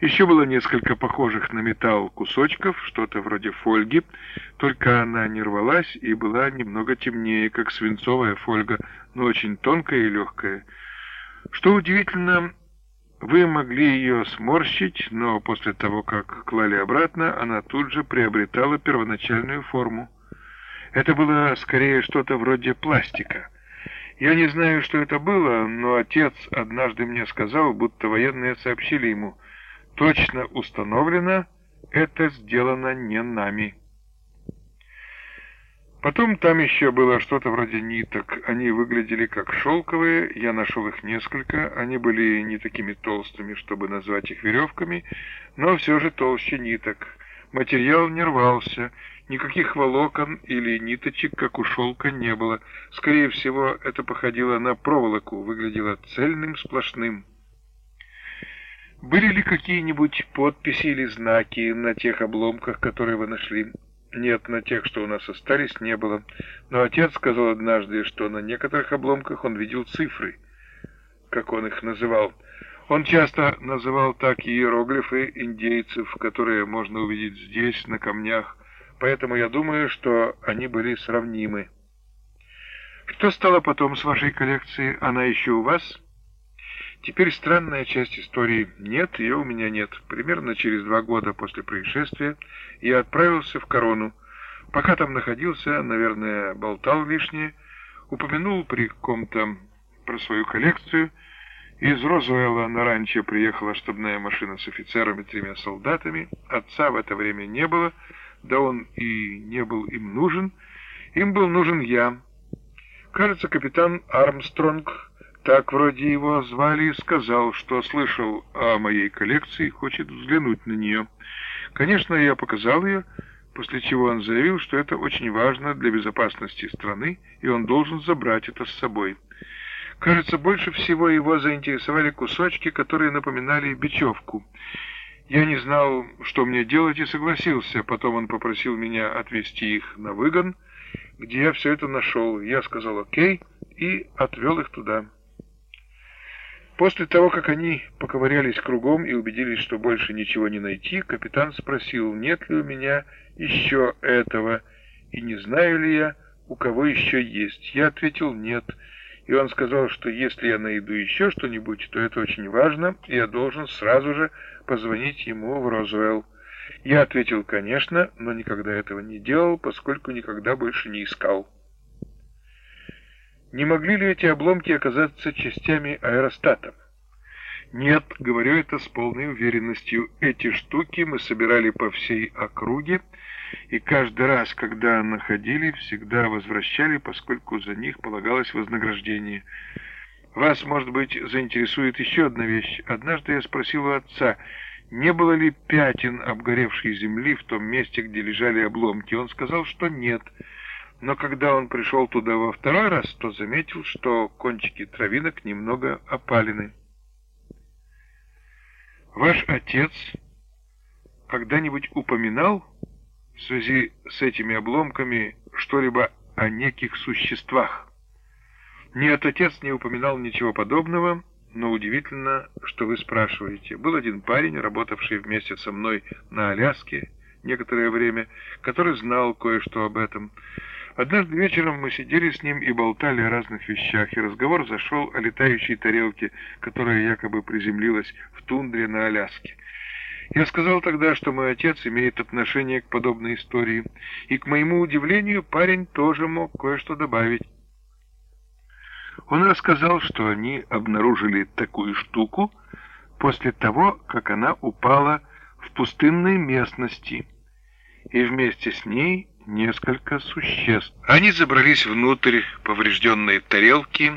Еще было несколько похожих на металл кусочков, что-то вроде фольги, только она не рвалась и была немного темнее, как свинцовая фольга, но очень тонкая и легкая. Что удивительно, вы могли ее сморщить, но после того, как клали обратно, она тут же приобретала первоначальную форму. Это было скорее что-то вроде пластика. Я не знаю, что это было, но отец однажды мне сказал, будто военные сообщили ему — точно установлено, это сделано не нами. Потом там еще было что-то вроде ниток. Они выглядели как шелковые, я нашел их несколько. Они были не такими толстыми, чтобы назвать их веревками, но все же толще ниток. Материал не рвался, никаких волокон или ниточек, как у шелка, не было. Скорее всего, это походило на проволоку, выглядело цельным, сплошным. Были ли какие-нибудь подписи или знаки на тех обломках, которые вы нашли? Нет, на тех, что у нас остались, не было. Но отец сказал однажды, что на некоторых обломках он видел цифры, как он их называл. Он часто называл так иероглифы индейцев, которые можно увидеть здесь, на камнях, поэтому я думаю, что они были сравнимы. Что стало потом с вашей коллекцией? Она еще у вас?» Теперь странная часть истории. Нет, ее у меня нет. Примерно через два года после происшествия я отправился в Корону. Пока там находился, наверное, болтал лишнее, упомянул при ком-то про свою коллекцию. Из Розуэлла на ранчо приехала штабная машина с офицерами и тремя солдатами. Отца в это время не было, да он и не был им нужен. Им был нужен я. Кажется, капитан Армстронг так вроде его звали, сказал, что слышал о моей коллекции и хочет взглянуть на нее. Конечно, я показал ее, после чего он заявил, что это очень важно для безопасности страны, и он должен забрать это с собой. Кажется, больше всего его заинтересовали кусочки, которые напоминали бечевку. Я не знал, что мне делать, и согласился. Потом он попросил меня отвезти их на выгон, где я все это нашел. Я сказал «Окей» и отвел их туда. После того, как они поковырялись кругом и убедились, что больше ничего не найти, капитан спросил, нет ли у меня еще этого, и не знаю ли я, у кого еще есть. Я ответил «нет», и он сказал, что если я найду еще что-нибудь, то это очень важно, и я должен сразу же позвонить ему в Розуэлл. Я ответил «конечно», но никогда этого не делал, поскольку никогда больше не искал. Не могли ли эти обломки оказаться частями аэростата? Нет, говорю это с полной уверенностью. Эти штуки мы собирали по всей округе, и каждый раз, когда находили, всегда возвращали, поскольку за них полагалось вознаграждение. Вас, может быть, заинтересует еще одна вещь. Однажды я спросил у отца, не было ли пятен обгоревшей земли в том месте, где лежали обломки. Он сказал, что нет. Нет но когда он пришел туда во второй раз, то заметил, что кончики травинок немного опалены. Ваш отец когда-нибудь упоминал в связи с этими обломками что-либо о неких существах? Нет, отец не упоминал ничего подобного, но удивительно, что вы спрашиваете. Был один парень, работавший вместе со мной на Аляске некоторое время, который знал кое-что об этом. Однажды вечером мы сидели с ним и болтали о разных вещах, и разговор зашел о летающей тарелке, которая якобы приземлилась в тундре на Аляске. Я сказал тогда, что мой отец имеет отношение к подобной истории, и, к моему удивлению, парень тоже мог кое-что добавить. Он рассказал, что они обнаружили такую штуку после того, как она упала в пустынной местности, и вместе с ней несколько существ. Они забрались внутрь поврежденной тарелки.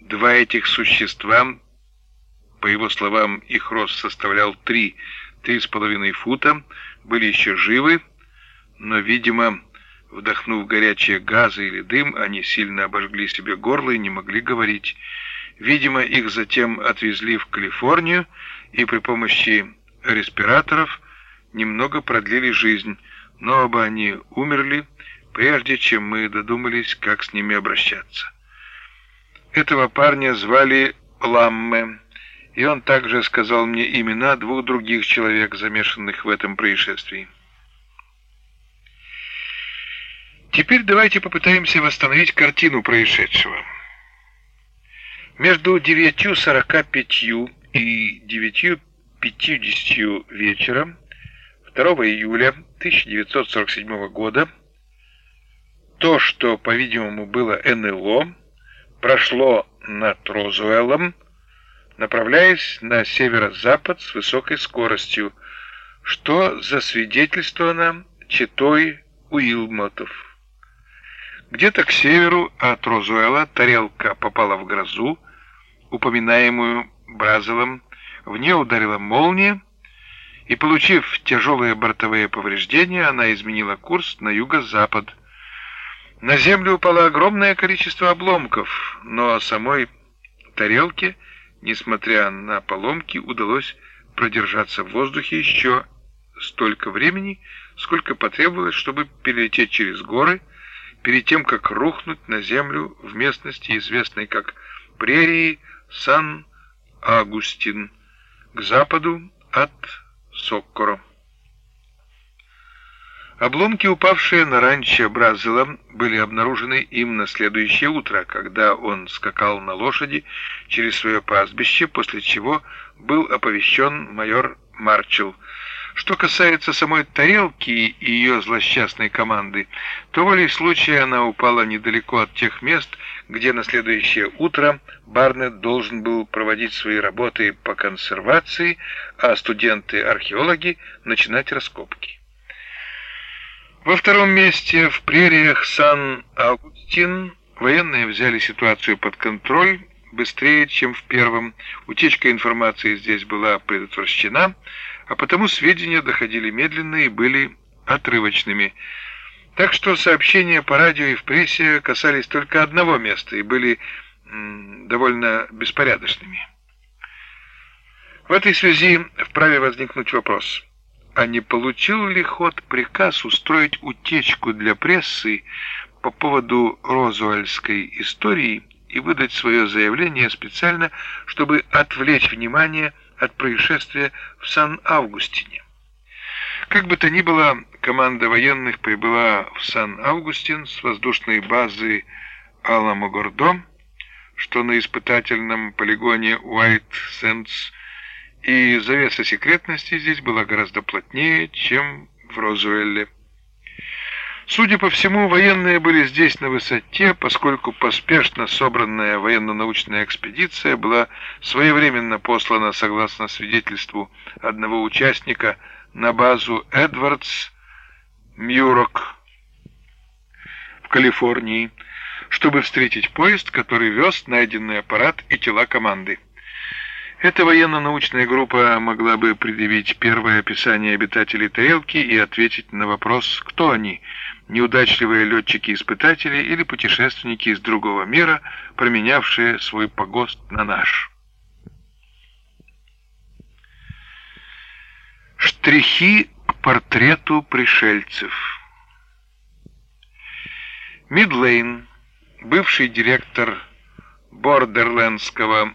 Два этих существа, по его словам, их рост составлял три, три с половиной фута, были еще живы, но, видимо, вдохнув горячие газы или дым, они сильно обожгли себе горло и не могли говорить. Видимо, их затем отвезли в Калифорнию и при помощи респираторов немного продлили жизнь, но оба они умерли, прежде чем мы додумались, как с ними обращаться. Этого парня звали Ламме, и он также сказал мне имена двух других человек, замешанных в этом происшествии. Теперь давайте попытаемся восстановить картину происшедшего. Между 9.45 и 9.50 вечера 2 июля 1947 года то, что, по-видимому, было НЛО, прошло над Розуэллом, направляясь на северо-запад с высокой скоростью, что засвидетельствовано читой Уилмотов. Где-то к северу от Розуэлла тарелка попала в грозу, упоминаемую Бразелом, в нее ударила молния, и, получив тяжелые бортовые повреждения, она изменила курс на юго-запад. На землю упало огромное количество обломков, но самой тарелке, несмотря на поломки, удалось продержаться в воздухе еще столько времени, сколько потребовалось, чтобы перелететь через горы, перед тем, как рухнуть на землю в местности, известной как прерии Сан-Агустин, к западу от Соккоро. Обломки, упавшие на ранчо Бразила, были обнаружены им на следующее утро, когда он скакал на лошади через свое пастбище, после чего был оповещен майор Марчелл. Что касается самой тарелки и ее злосчастной команды, то волей случая она упала недалеко от тех мест, где на следующее утро Барнетт должен был проводить свои работы по консервации, а студенты-археологи начинать раскопки. Во втором месте, в прериях Сан-Агустин, военные взяли ситуацию под контроль быстрее, чем в первом. Утечка информации здесь была предотвращена, а потому сведения доходили медленно и были отрывочными. Так что сообщения по радио и в прессе касались только одного места и были довольно беспорядочными. В этой связи вправе возникнуть вопрос, а не получил ли ход приказ устроить утечку для прессы по поводу розуэльской истории и выдать свое заявление специально, чтобы отвлечь внимание от происшествия в Сан-Августине. Как бы то ни было, команда военных прибыла в Сан-Августин с воздушной базы Аламогордо, что на испытательном полигоне Уайт-Сендс, и завеса секретности здесь была гораздо плотнее, чем в Розуэлле. Судя по всему, военные были здесь на высоте, поскольку поспешно собранная военно-научная экспедиция была своевременно послана, согласно свидетельству одного участника, на базу Эдвардс Мьюрок в Калифорнии, чтобы встретить поезд, который вез найденный аппарат и тела команды. Эта военно-научная группа могла бы предъявить первое описание обитателей тарелки и ответить на вопрос, кто они – неудачливые летчики-испытатели или путешественники из другого мира, променявшие свой погост на наш. Штрихи портрету пришельцев Мидлейн, бывший директор Бордерлендского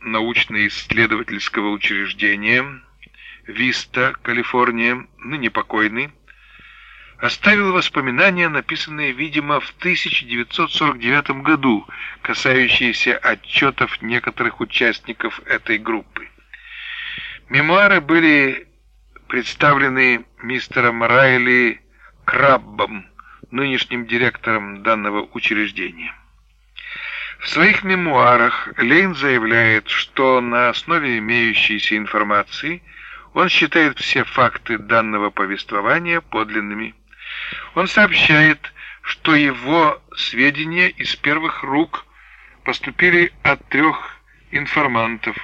научно-исследовательского учреждения Виста, Калифорния, ныне покойный, оставил воспоминания, написанные, видимо, в 1949 году, касающиеся отчетов некоторых участников этой группы. Мемуары были представлены мистером Райли Краббом, нынешним директором данного учреждения. В своих мемуарах Лейн заявляет, что на основе имеющейся информации он считает все факты данного повествования подлинными. Он сообщает, что его сведения из первых рук поступили от трех информантов,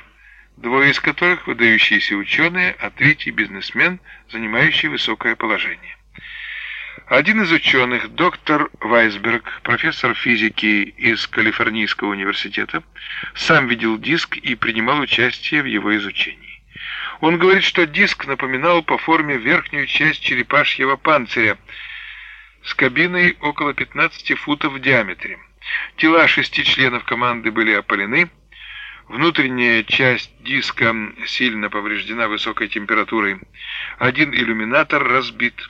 двое из которых выдающиеся ученые, а третий бизнесмен, занимающий высокое положение. Один из ученых, доктор Вайсберг, профессор физики из Калифорнийского университета, сам видел диск и принимал участие в его изучении. Он говорит, что диск напоминал по форме верхнюю часть черепашьего панциря – с кабиной около 15 футов в диаметре. Тела шести членов команды были опалены. Внутренняя часть диска сильно повреждена высокой температурой. Один иллюминатор разбит.